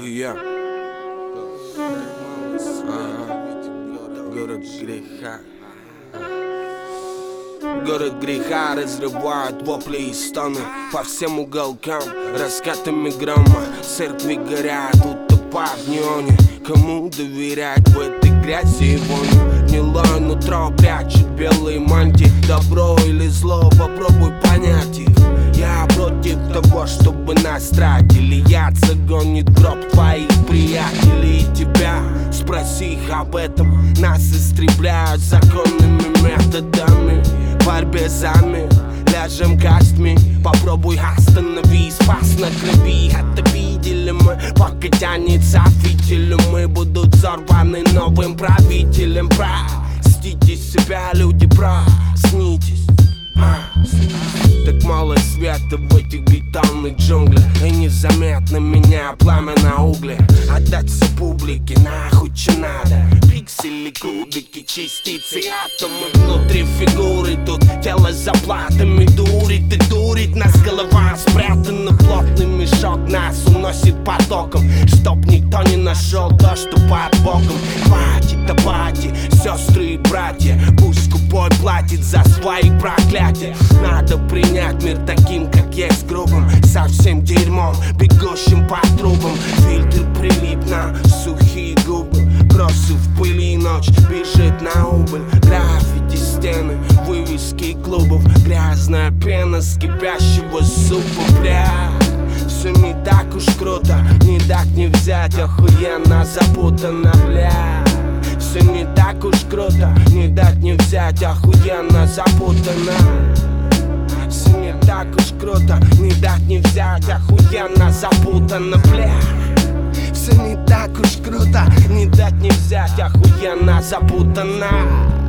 И я. Ага. Город греха. Город греха разрывает вопли и стоны По всем уголкам. Раскатами грома Церкви горят, утопают в Кому доверять в этой грязи и вони Гнилое нутро прячет белые мантии. Добро или зло, попробуй понять их того, чтобы нас тратили. Яд загонит гроб твоих приятелей. И тебя спроси их об этом. Нас истребляют законными методами борьбе за мир Ляжем костьми Попробуй останови Спас на крови. Это видели мы Пока тянется фитиль Мы будут взорваны новым правителем. Простите себя, люди, проснитесь. А, так мало света в этих бетонных джунглях И незаметно меня пламя на угле. Отдаться публике нахуй че надо. Пиксели, кубики, частицы, атомы Внутри фигуры. Тут тело заплатами Дурит и дурит. Нас голова спрятана Плотный мешок нас уносит потоком Чтоб никто не нашел то, что под боком. Хватит апатии, сестры и братья. Пусть скупой платит за свои проклятия. Надо принять мир таким, как есть грубым Совсем дерьмом, бегущим по трубам. Фильтр прилип на сухие губы Кроссы в пыли ночь бежит на убыль. Граффити стены, вывески клубов Грязная пена с кипящего супа, бля все не так уж круто, не дать не взять, охуенно запутано, бля Все не так уж круто, не дать не взять, охуенно запутано. Все не так уж круто, не дать не взять, охуенно запутано, бля. Все не так уж круто, не дать не взять, охуенно запутано